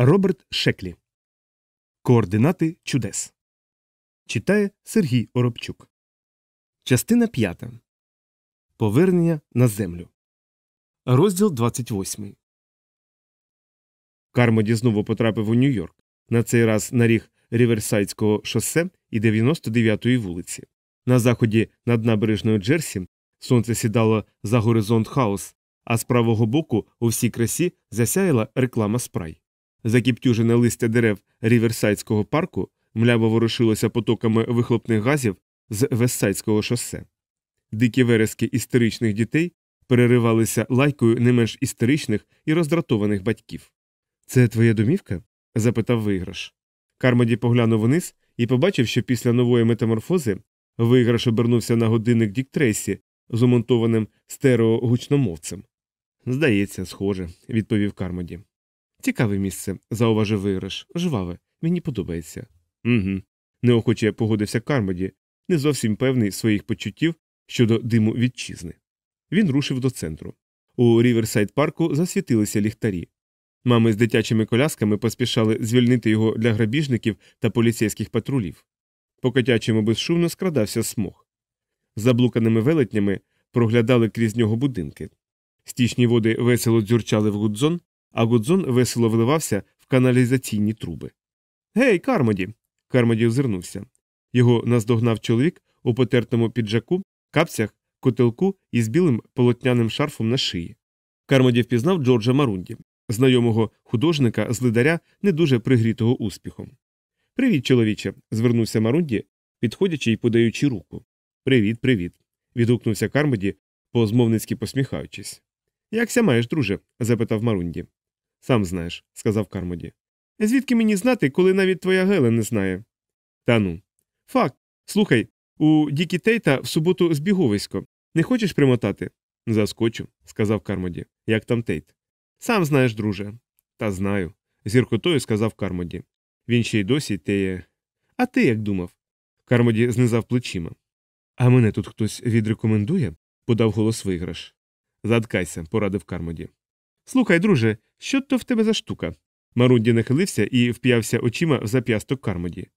Роберт Шеклі. Координати чудес. Читає Сергій Оробчук. Частина 5. Повернення на землю. Розділ 28. Кармоді знову потрапив у Нью-Йорк. На цей раз на ріг Ріверсайдського шосе і 99-ї вулиці. На заході над набережною Джерсі сонце сідало за горизонт хаос, а з правого боку у всій красі засяяла реклама спрай. Закіптюжене листя дерев Ріверсайдського парку мляво ворушилося потоками вихлопних газів з Вестсайдського шосе. Дикі верески істеричних дітей переривалися лайкою не менш істеричних і роздратованих батьків. Це твоя домівка? запитав виграш. Кармоді поглянув вниз і побачив, що після нової метаморфози виграш обернувся на годинник Дік Трейсі з умонтованим стереогучномовцем. Здається, схоже, відповів Кармоді. Цікаве місце, зауважив виграш. Жваве, мені подобається. Угу. Неохоче погодився Кармоді, не зовсім певний своїх почуттів щодо диму вітчизни. Він рушив до центру. У Ріверсайд парку засвітилися ліхтарі. Мами з дитячими колясками поспішали звільнити його для грабіжників та поліцейських патрулів. По котячому безшумно скрадався смог. Заблуканими велетнями проглядали крізь нього будинки. Стічні води весело дзюрчали в гудзон, а гудзон весело вливався в каналізаційні труби. Гей, Кармоді. Кармоді озирнувся. Його наздогнав чоловік у потертому піджаку, капцях, котелку і з білим полотняним шарфом на шиї. Кармоді впізнав Джорджа Марунді, знайомого художника з лидаря, не дуже пригрітого успіхом. Привіт, чоловіче. звернувся Марунді, підходячи і подаючи руку. Привіт, привіт. відгукнувся Кармоді, позмовницьки посміхаючись. Якся маєш, друже? запитав Марунді. Сам знаєш, сказав Кармоді. Звідки мені знати, коли навіть твоя Гелен не знає? Та ну. Факт. Слухай, у Дікі Тейта в суботу збіговисько. Не хочеш примотати? Заскочу, сказав Кармоді. Як там Тейт? Сам знаєш, друже. Та знаю, зіркотою сказав Кармоді. Він ще й досі теє. А ти як думав? Кармоді знизав плечима. А мене тут хтось відрекомендує? подав голос виграш. Заткайся, порадив Кармоді. Слухай, друже, що то в тебе за штука? Марунді нахилився і вп'явся очима в зап'ясток Кармоді.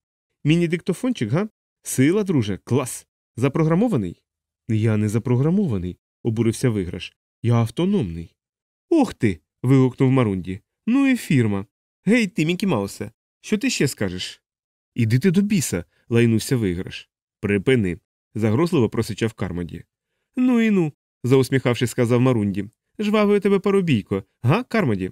Міні-диктофончик, га? Сила, друже, клас. Запрограмований? Я не запрограмований, обурився виграш. Я автономний. Ох ти. вигукнув Марунді. Ну і фірма. Гей, ти, Мікі Маусе, що ти ще скажеш? Іди ти до біса, лайнувся виграш. Припини, загрозливо просичав Кармоді. Ну і ну, заусміхавшись, сказав Марунді. Жвавий у тебе парубійко, га, Кармоді?